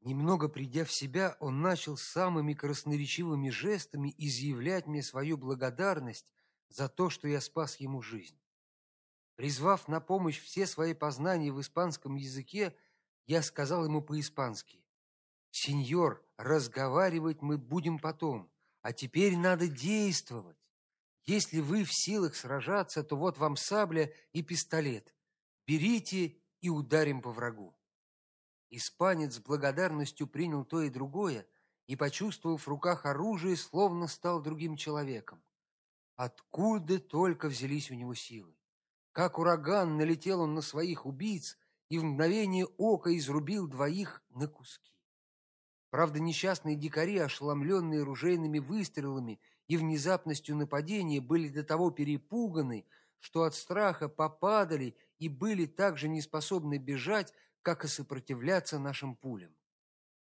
Немного придя в себя, он начал самыми красноречивыми жестами изъявлять мне свою благодарность за то, что я спас ему жизнь. Призвав на помощь все свои познания в испанском языке, я сказал ему по-испански: "Сеньор, разговаривать мы будем потом, а теперь надо действовать. Если вы в силах сражаться, то вот вам сабля и пистолет. Берите и ударим по врагу". Испанец с благодарностью принял то и другое и, почувствовав в руках оружие, словно стал другим человеком. Откуда только взялись у него силы? Как ураган налетел он на своих убийц и в мгновение ока изрубил двоих на куски. Правда, несчастные дикари, ошеломленные ружейными выстрелами и внезапностью нападения, были до того перепуганы, что от страха попадали и были также неспособны бежать, как и сопротивляться нашим пулям.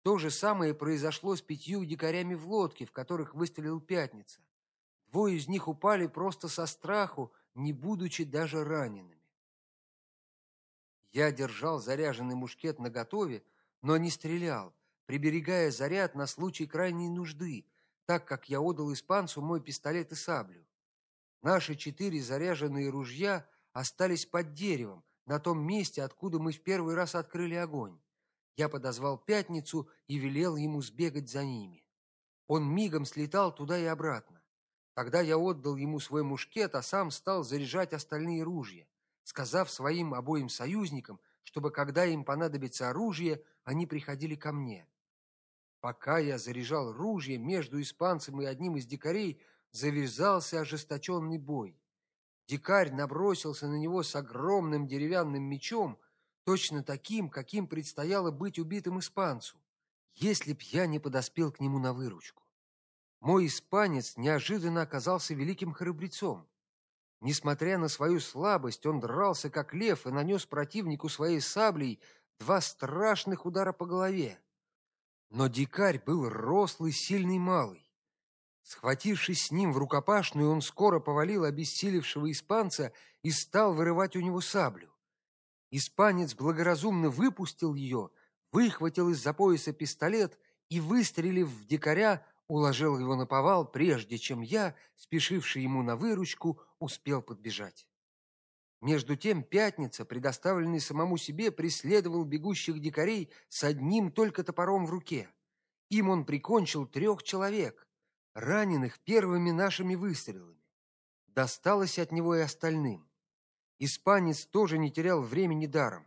То же самое произошло с пятью дикарями в лодке, в которых выстрелил Пятница. Двое из них упали просто со страху, не будучи даже ранеными. Я держал заряженный мушкет наготове, но не стрелял, приберегая заряд на случай крайней нужды, так как я отдал испанцу мой пистолет и саблю. Наши четыре заряженные ружья остались под деревом, на том месте, откуда мы в первый раз открыли огонь. Я подозвал Пятницу и велел ему сбегать за ними. Он мигом слетал туда и обратно. Тогда я отдал ему свой мушкет, а сам стал заряжать остальные ружья, сказав своим обоим союзникам, чтобы когда им понадобится оружие, они приходили ко мне. Пока я заряжал ружья, между испанцем и одним из дикарей завязался ожесточенный бой. Дикарь набросился на него с огромным деревянным мечом, точно таким, каким предстояло быть убитым испанцу, если б я не подоспел к нему на выручку. Мой испанец неожиданно оказался великим храбрецом. Несмотря на свою слабость, он дрался как лев и нанес противнику своей саблей два страшных удара по голове. Но дикарь был рослый, сильный малый. Схватившись с ним в рукопашную, он скоро повалил обессилевшего испанца и стал вырывать у него саблю. Испанец благоразумно выпустил ее, выхватил из-за пояса пистолет и, выстрелив в дикаря, уложил его на повал, прежде чем я, спешивший ему на выручку, успел подбежать. Между тем Пятница, предоставленный самому себе, преследовал бегущих дикарей с одним только топором в руке. Им он прикончил трех человек раненых первыми нашими выстрелами. Досталось от него и остальным. Испанец тоже не терял времени даром.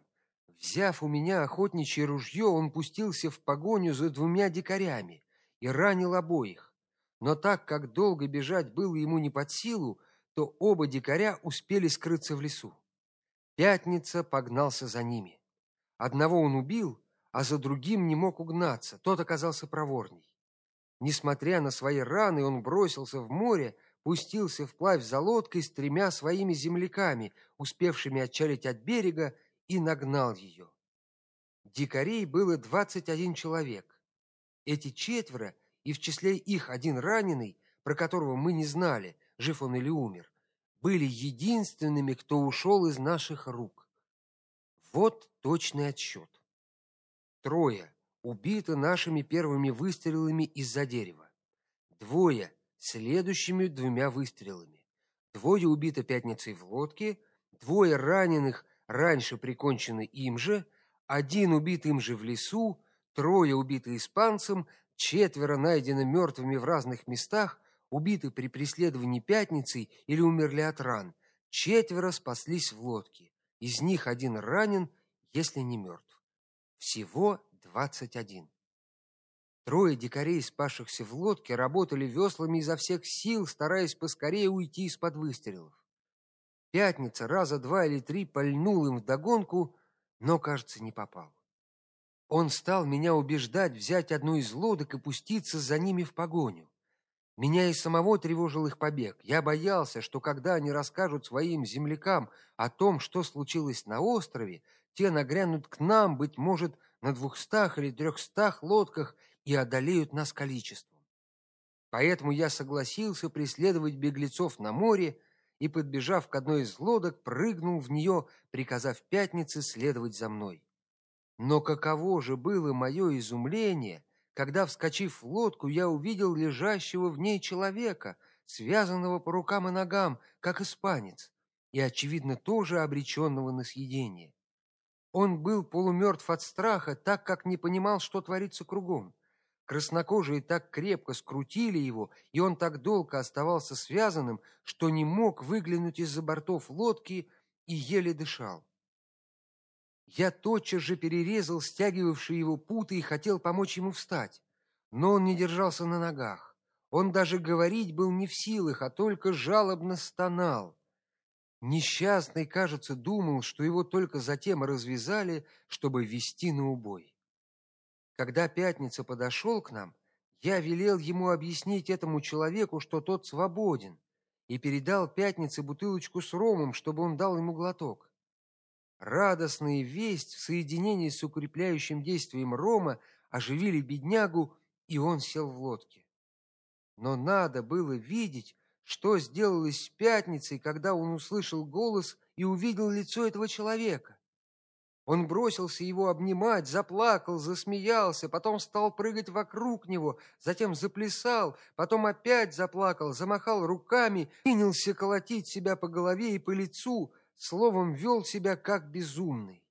Взяв у меня охотничье ружье, он пустился в погоню за двумя дикарями и ранил обоих. Но так как долго бежать было ему не под силу, то оба дикаря успели скрыться в лесу. Пятница погнался за ними. Одного он убил, а за другим не мог угнаться. Тот оказался проворней. Несмотря на свои раны, он бросился в море, пустился вплавь за лодкой с тремя своими земляками, успевшими отчалить от берега, и нагнал ее. Дикарей было двадцать один человек. Эти четверо, и в числе их один раненый, про которого мы не знали, жив он или умер, были единственными, кто ушел из наших рук. Вот точный отсчет. Трое убиты нашими первыми выстрелами из-за дерева. Двое следующими двумя выстрелами. Двое убиты пятницей в лодке, двое раненых раньше прикончены им же, один убит им же в лесу, трое убиты испанцем, четверо найдены мертвыми в разных местах, убиты при преследовании пятницей или умерли от ран. Четверо спаслись в лодке. Из них один ранен, если не мертв. Всего двадцать один. Трое дикарей, спасшихся в лодке, работали веслами изо всех сил, стараясь поскорее уйти из-под выстрелов. Пятница раза два или три пальнул им вдогонку, но, кажется, не попал. Он стал меня убеждать взять одну из лодок и пуститься за ними в погоню. Меня и самого тревожил их побег. Я боялся, что когда они расскажут своим землякам о том, что случилось на острове, те нагрянут к нам, быть может, на двухстах или трехстах лодках и одолеют нас количеством. Поэтому я согласился преследовать беглецов на море и, подбежав к одной из лодок, прыгнул в нее, приказав пятнице следовать за мной. Но каково же было мое изумление, когда, вскочив в лодку, я увидел лежащего в ней человека, связанного по рукам и ногам, как испанец, и очевидно тоже обреченного на съедение. Он был полумертв от страха, так как не понимал, что творится кругом. Краснокожие так крепко скрутили его, и он так долго оставался связанным, что не мог выглянуть из-за бортов лодки и еле дышал. Я тотчас же перерезал стягивавшие его путы и хотел помочь ему встать, но он не держался на ногах. Он даже говорить был не в силах, а только жалобно стонал. Несчастный, кажется, думал, что его только затем развязали, чтобы вести на убой. Когда пятница подошел к нам, я велел ему объяснить этому человеку, что тот свободен, и передал пятнице бутылочку с ромом, чтобы он дал ему глоток. Радостная весть в соединении с укрепляющим действием рома оживили беднягу, и он сел в лодке. Но надо было видеть, что сделалось с пятницей, когда он услышал голос и увидел лицо этого человека. Он бросился его обнимать, заплакал, засмеялся, потом стал прыгать вокруг него, затем заплясал, потом опять заплакал, замахал руками, принялся колотить себя по голове и по лицу, словом, вел себя как безумный.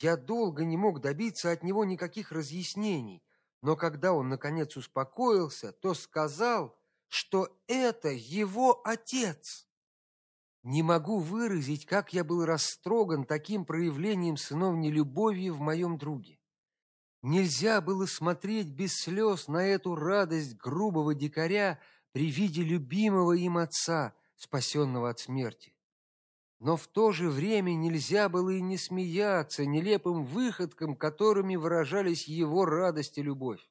Я долго не мог добиться от него никаких разъяснений, но когда он наконец успокоился, то сказал, что это его отец. Не могу выразить, как я был растроган таким проявлением сыновней любови в моем друге. Нельзя было смотреть без слез на эту радость грубого дикаря при виде любимого им отца, спасенного от смерти. Но в то же время нельзя было и не смеяться нелепым выходкам, которыми выражались его радость и любовь.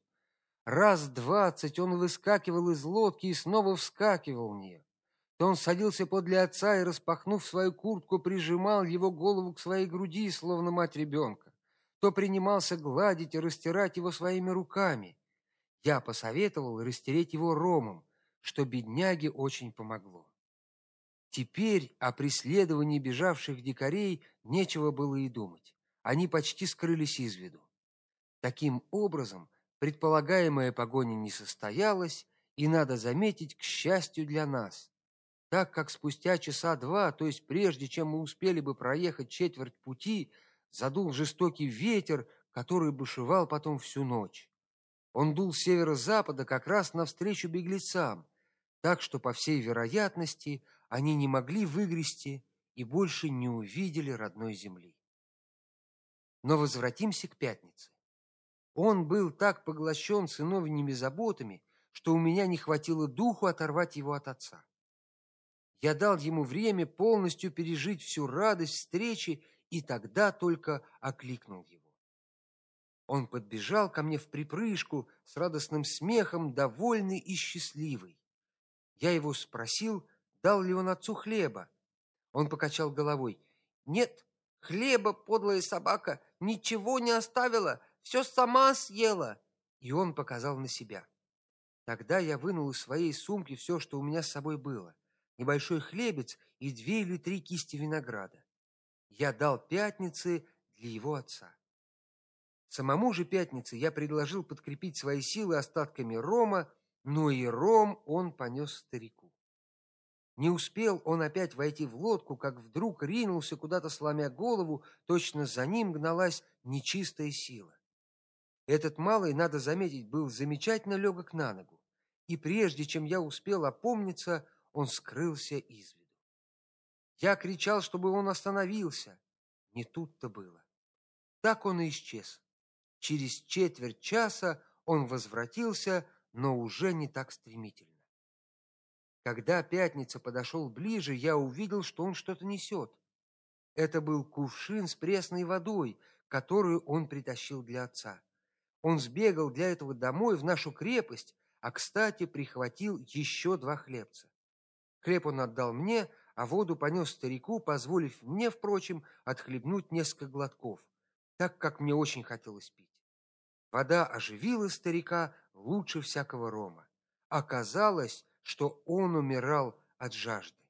Раз двадцать он выскакивал из лодки и снова вскакивал в нее. То он садился подле отца и, распахнув свою куртку, прижимал его голову к своей груди, словно мать ребенка. То принимался гладить и растирать его своими руками. Я посоветовал растереть его ромом, что бедняге очень помогло. Теперь о преследовании бежавших дикарей нечего было и думать. Они почти скрылись из виду. Таким образом, предполагаемая погоня не состоялась, и надо заметить, к счастью для нас, так как спустя часа два, то есть прежде чем мы успели бы проехать четверть пути, задул жестокий ветер, который бушевал потом всю ночь. Он дул с северо-запада как раз навстречу беглецам, так что по всей вероятности они не могли выгрести и больше не увидели родной земли. Но возвратимся к пятнице. Он был так поглощен сыновними заботами, что у меня не хватило духу оторвать его от отца. Я дал ему время полностью пережить всю радость встречи и тогда только окликнул его. Он подбежал ко мне в припрыжку с радостным смехом, довольный и счастливый. Я его спросил, дал ли он отцу хлеба. Он покачал головой. Нет, хлеба, подлая собака, ничего не оставила, все сама съела. И он показал на себя. Тогда я вынул из своей сумки все, что у меня с собой было: небольшой хлебец и две или три кисти винограда. Я дал пятнице для его отца. Самому же пятнице я предложил подкрепить свои силы остатками рома, но и ром он понес старику. Не успел он опять войти в лодку, как вдруг ринулся куда-то сломя голову, точно за ним гналась нечистая сила. Этот малый, надо заметить, был замечательно легок на ногу, и прежде чем я успел опомниться, он скрылся из виду. Я кричал, чтобы он остановился. Не тут-то было. Так он и исчез. Через четверть часа он возвратился, но уже не так стремительно. Когда пятница подошел ближе, я увидел, что он что-то несет. Это был кувшин с пресной водой, которую он притащил для отца. Он сбегал для этого домой в нашу крепость, а, кстати, прихватил еще два хлебца. Хлеб он отдал мне, а воду понес старику, позволив мне, впрочем, отхлебнуть несколько глотков, так как мне очень хотелось пить. Вода оживила старика лучше всякого рома. Оказалось, что он умирал от жажды.